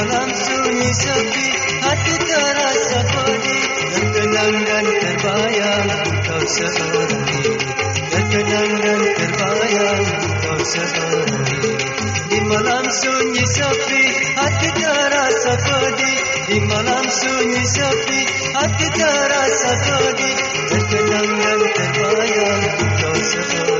sepi Hati terasa pedih. Terkenang dan terbayang Kau seorang. Diri Terkenang dan terbayang Kau diri Di malam sunyi sepi Hati terasa pedih. Di malam sunyi sepi Hati terasa pedih. Terkenang dan terbayang Kau seorang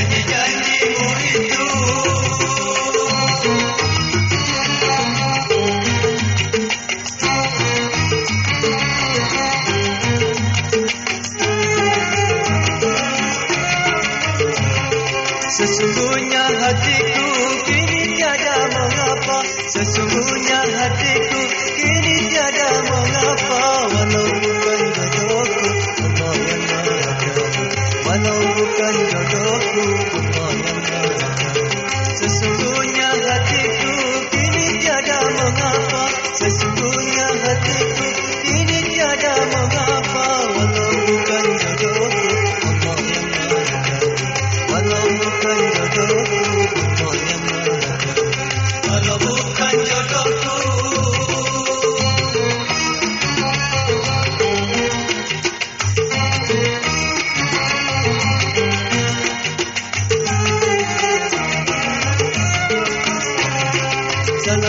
Sesungguhnya hatiku kini tiada mengapa. Sesungguhnya hatiku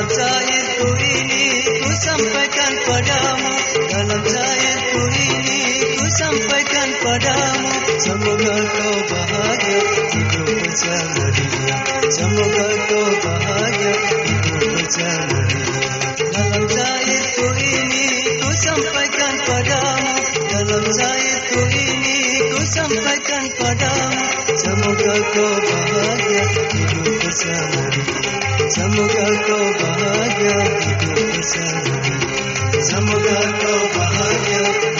Cairku ini ku sampaikan padamu Dalam cairku ini ku sampaikan padamu Semoga kau bahagia hidup bersama dia Semoga ini ku sampaikan padamu Semoga kau bahagia hidup bersama. Semoga kau bahagia hidup bersama. Semoga kau bahagia